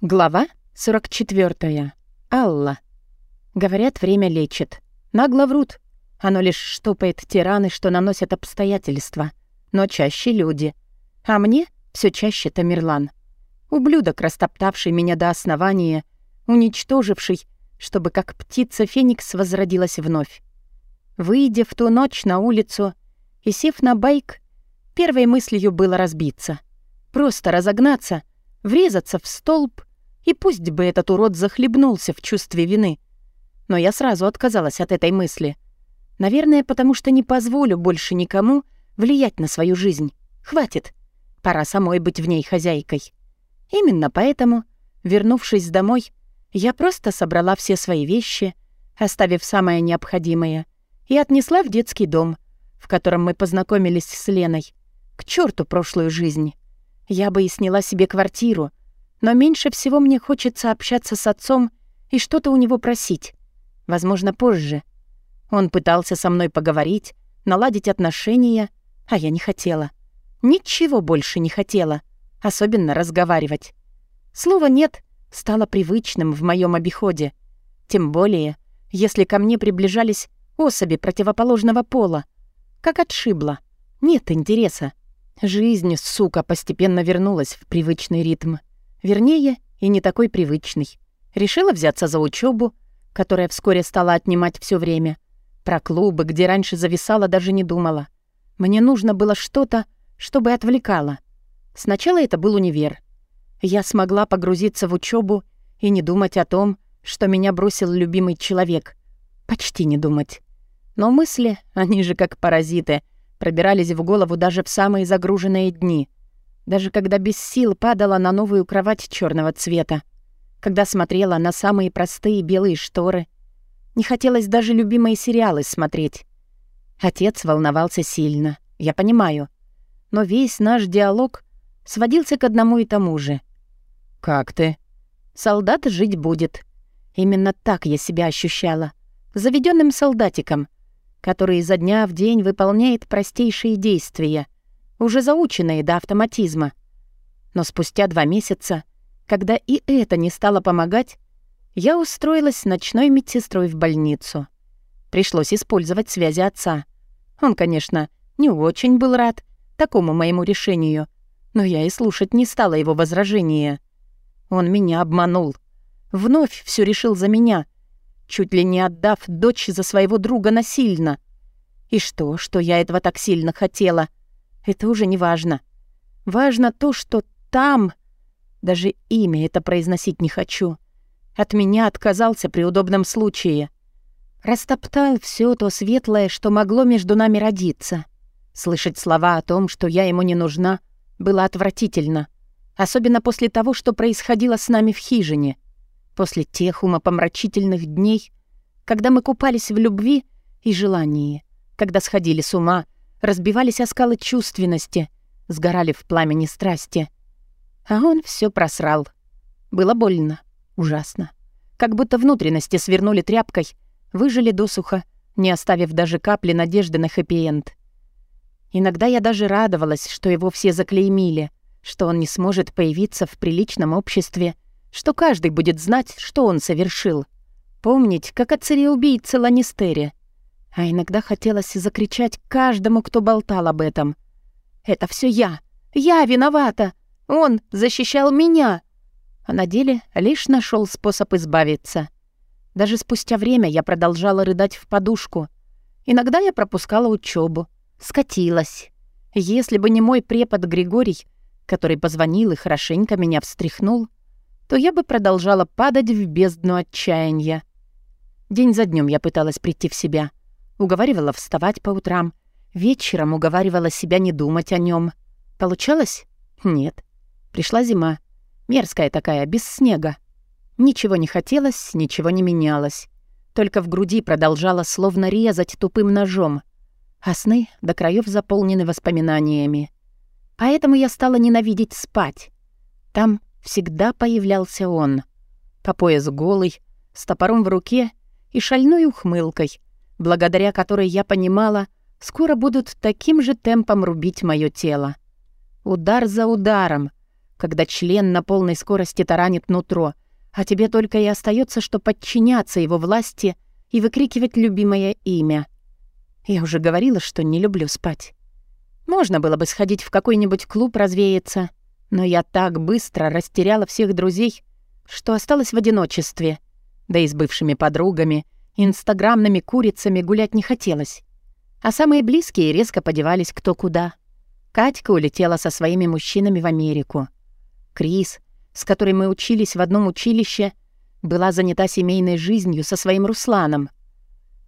Глава 44. Алла. Говорят, время лечит. Нагло врут. Оно лишь штопает тираны, что наносят обстоятельства. Но чаще люди. А мне все чаще Тамерлан. Ублюдок, растоптавший меня до основания, уничтоживший, чтобы как птица Феникс возродилась вновь. Выйдя в ту ночь на улицу и сев на байк, первой мыслью было разбиться. Просто разогнаться, врезаться в столб и пусть бы этот урод захлебнулся в чувстве вины. Но я сразу отказалась от этой мысли. Наверное, потому что не позволю больше никому влиять на свою жизнь. Хватит. Пора самой быть в ней хозяйкой. Именно поэтому, вернувшись домой, я просто собрала все свои вещи, оставив самое необходимое, и отнесла в детский дом, в котором мы познакомились с Леной. К черту прошлую жизнь. Я бы и сняла себе квартиру, но меньше всего мне хочется общаться с отцом и что-то у него просить. Возможно, позже. Он пытался со мной поговорить, наладить отношения, а я не хотела. Ничего больше не хотела, особенно разговаривать. Слово «нет» стало привычным в моем обиходе. Тем более, если ко мне приближались особи противоположного пола. Как отшибло. Нет интереса. Жизнь, сука, постепенно вернулась в привычный ритм. Вернее, и не такой привычный. Решила взяться за учебу, которая вскоре стала отнимать все время. Про клубы, где раньше зависала, даже не думала. Мне нужно было что-то, чтобы отвлекало. Сначала это был универ. Я смогла погрузиться в учебу и не думать о том, что меня бросил любимый человек. Почти не думать. Но мысли, они же как паразиты, пробирались в голову даже в самые загруженные дни — даже когда без сил падала на новую кровать черного цвета, когда смотрела на самые простые белые шторы. Не хотелось даже любимые сериалы смотреть. Отец волновался сильно, я понимаю. Но весь наш диалог сводился к одному и тому же. «Как ты?» «Солдат жить будет». Именно так я себя ощущала. Заведенным солдатиком, который изо дня в день выполняет простейшие действия — уже заученные до автоматизма. Но спустя два месяца, когда и это не стало помогать, я устроилась ночной медсестрой в больницу. Пришлось использовать связи отца. Он, конечно, не очень был рад такому моему решению, но я и слушать не стала его возражения. Он меня обманул. Вновь все решил за меня, чуть ли не отдав дочь за своего друга насильно. И что, что я этого так сильно хотела — это уже не важно. Важно то, что там... Даже имя это произносить не хочу. От меня отказался при удобном случае. Растоптал все то светлое, что могло между нами родиться. Слышать слова о том, что я ему не нужна, было отвратительно. Особенно после того, что происходило с нами в хижине. После тех умопомрачительных дней, когда мы купались в любви и желании, когда сходили с ума — разбивались о скалы чувственности, сгорали в пламени страсти. А он все просрал. Было больно, ужасно. Как будто внутренности свернули тряпкой, выжили досуха, не оставив даже капли надежды на хэппи-энд. Иногда я даже радовалась, что его все заклеймили, что он не сможет появиться в приличном обществе, что каждый будет знать, что он совершил. Помнить, как о цареубийце Ланнистере, а иногда хотелось закричать каждому, кто болтал об этом. «Это все я! Я виновата! Он защищал меня!» А на деле лишь нашел способ избавиться. Даже спустя время я продолжала рыдать в подушку. Иногда я пропускала учебу, скатилась. Если бы не мой препод Григорий, который позвонил и хорошенько меня встряхнул, то я бы продолжала падать в бездну отчаяния. День за днем я пыталась прийти в себя — Уговаривала вставать по утрам. Вечером уговаривала себя не думать о нем. Получалось? Нет. Пришла зима. Мерзкая такая, без снега. Ничего не хотелось, ничего не менялось. Только в груди продолжала словно резать тупым ножом. А сны до краев заполнены воспоминаниями. Поэтому я стала ненавидеть спать. Там всегда появлялся он. По пояс голый, с топором в руке и шальной ухмылкой, благодаря которой я понимала, скоро будут таким же темпом рубить мое тело. Удар за ударом, когда член на полной скорости таранит нутро, а тебе только и остается, что подчиняться его власти и выкрикивать любимое имя. Я уже говорила, что не люблю спать. Можно было бы сходить в какой-нибудь клуб развеяться, но я так быстро растеряла всех друзей, что осталась в одиночестве. Да и с бывшими подругами, инстаграмными курицами гулять не хотелось. А самые близкие резко подевались кто куда. Катька улетела со своими мужчинами в Америку. Крис, с которой мы учились в одном училище, была занята семейной жизнью со своим Русланом.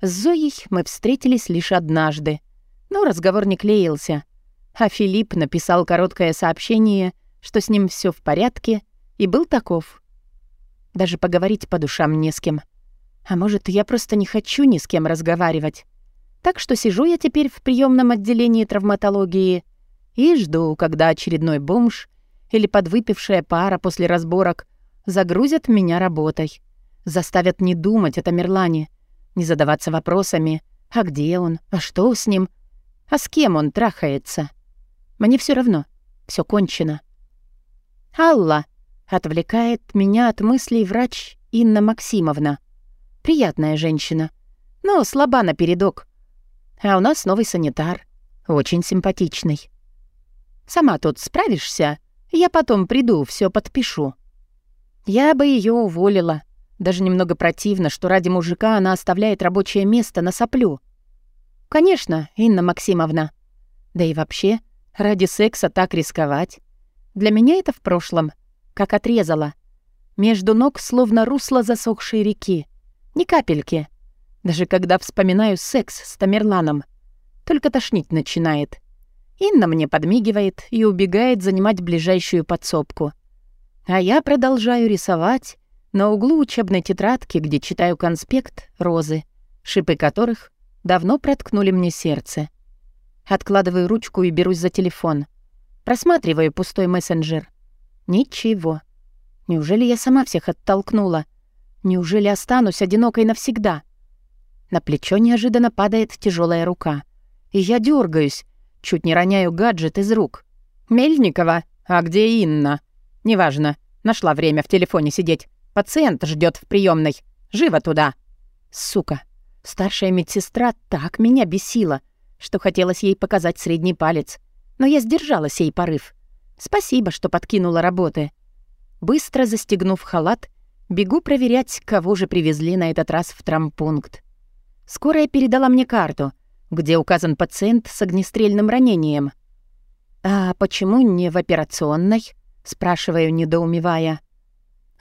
С Зоей мы встретились лишь однажды, но разговор не клеился. А Филипп написал короткое сообщение, что с ним все в порядке, и был таков. Даже поговорить по душам не с кем. А может, я просто не хочу ни с кем разговаривать. Так что сижу я теперь в приемном отделении травматологии и жду, когда очередной бомж или подвыпившая пара после разборок загрузят меня работой. Заставят не думать о Тамерлане, не задаваться вопросами, а где он, а что с ним, а с кем он трахается. Мне все равно, все кончено. «Алла!» — отвлекает меня от мыслей врач Инна Максимовна. Приятная женщина, но слаба напередок. А у нас новый санитар, очень симпатичный. Сама тут справишься? Я потом приду, все подпишу. Я бы ее уволила. Даже немного противно, что ради мужика она оставляет рабочее место на соплю. Конечно, Инна Максимовна. Да и вообще, ради секса так рисковать. Для меня это в прошлом, как отрезала. Между ног словно русло засохшей реки. Ни капельки. Даже когда вспоминаю секс с Тамерланом. Только тошнить начинает. Инна мне подмигивает и убегает занимать ближайшую подсобку. А я продолжаю рисовать на углу учебной тетрадки, где читаю конспект розы, шипы которых давно проткнули мне сердце. Откладываю ручку и берусь за телефон. Просматриваю пустой мессенджер. Ничего. Неужели я сама всех оттолкнула? Неужели останусь одинокой навсегда? На плечо неожиданно падает тяжелая рука. И я дергаюсь, чуть не роняю гаджет из рук. «Мельникова? А где Инна?» «Неважно. Нашла время в телефоне сидеть. Пациент ждет в приемной. Живо туда!» «Сука! Старшая медсестра так меня бесила, что хотелось ей показать средний палец. Но я сдержала сей порыв. Спасибо, что подкинула работы. Быстро застегнув халат, бегу проверять, кого же привезли на этот раз в трампункт. Скорая передала мне карту, где указан пациент с огнестрельным ранением. «А почему не в операционной?» — спрашиваю, недоумевая.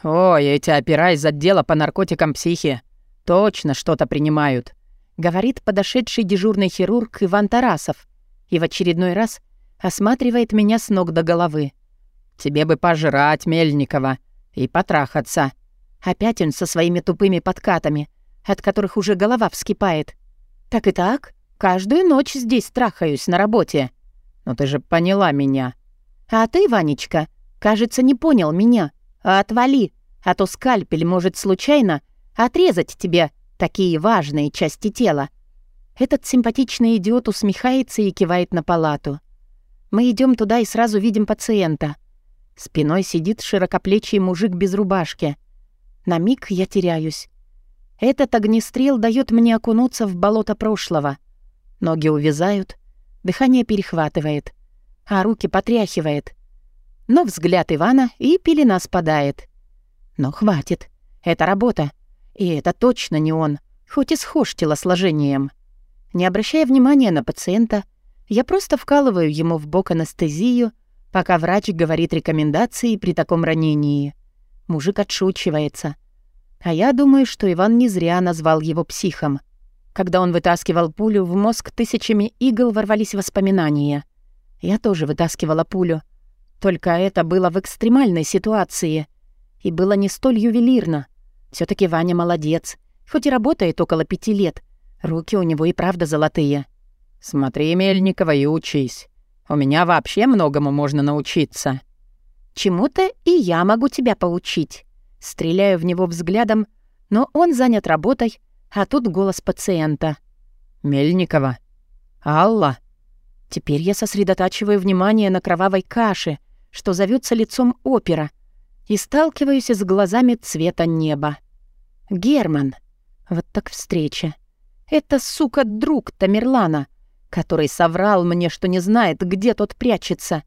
«Ой, эти опера из отдела по наркотикам психи точно что-то принимают», — говорит подошедший дежурный хирург Иван Тарасов и в очередной раз осматривает меня с ног до головы. «Тебе бы пожрать, Мельникова, и потрахаться». Опять он со своими тупыми подкатами — от которых уже голова вскипает. Так и так, каждую ночь здесь трахаюсь на работе. Но ты же поняла меня. А ты, Ванечка, кажется, не понял меня. Отвали, а то скальпель может случайно отрезать тебе такие важные части тела. Этот симпатичный идиот усмехается и кивает на палату. Мы идем туда и сразу видим пациента. Спиной сидит широкоплечий мужик без рубашки. На миг я теряюсь. Этот огнестрел дает мне окунуться в болото прошлого. Ноги увязают, дыхание перехватывает, а руки потряхивает. Но взгляд Ивана и пелена спадает. Но хватит. Это работа. И это точно не он, хоть и схож телосложением. Не обращая внимания на пациента, я просто вкалываю ему в бок анестезию, пока врач говорит рекомендации при таком ранении. Мужик отшучивается — а я думаю, что Иван не зря назвал его психом. Когда он вытаскивал пулю, в мозг тысячами игл ворвались воспоминания. Я тоже вытаскивала пулю. Только это было в экстремальной ситуации. И было не столь ювелирно. все таки Ваня молодец. Хоть и работает около пяти лет. Руки у него и правда золотые. «Смотри, Мельникова, и учись. У меня вообще многому можно научиться». «Чему-то и я могу тебя поучить». Стреляю в него взглядом, но он занят работой, а тут голос пациента. «Мельникова? Алла?» Теперь я сосредотачиваю внимание на кровавой каше, что зовется лицом опера, и сталкиваюсь с глазами цвета неба. Герман. Вот так встреча. Это, сука, друг Тамерлана, который соврал мне, что не знает, где тот прячется.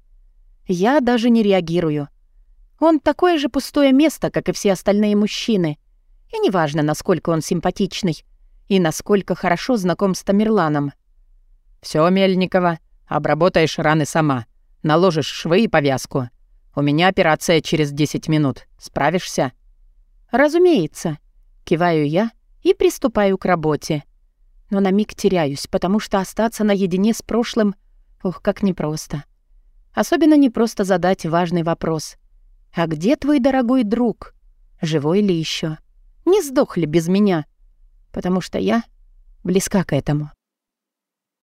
Я даже не реагирую. Он такое же пустое место, как и все остальные мужчины. И неважно, насколько он симпатичный и насколько хорошо знаком с Тамерланом. Все, Мельникова, обработаешь раны сама. Наложишь швы и повязку. У меня операция через 10 минут. Справишься?» «Разумеется», — киваю я и приступаю к работе. Но на миг теряюсь, потому что остаться наедине с прошлым, ух, как непросто. Особенно непросто задать важный вопрос. «А где твой дорогой друг? Живой ли еще? Не сдох ли без меня?» Потому что я близка к этому.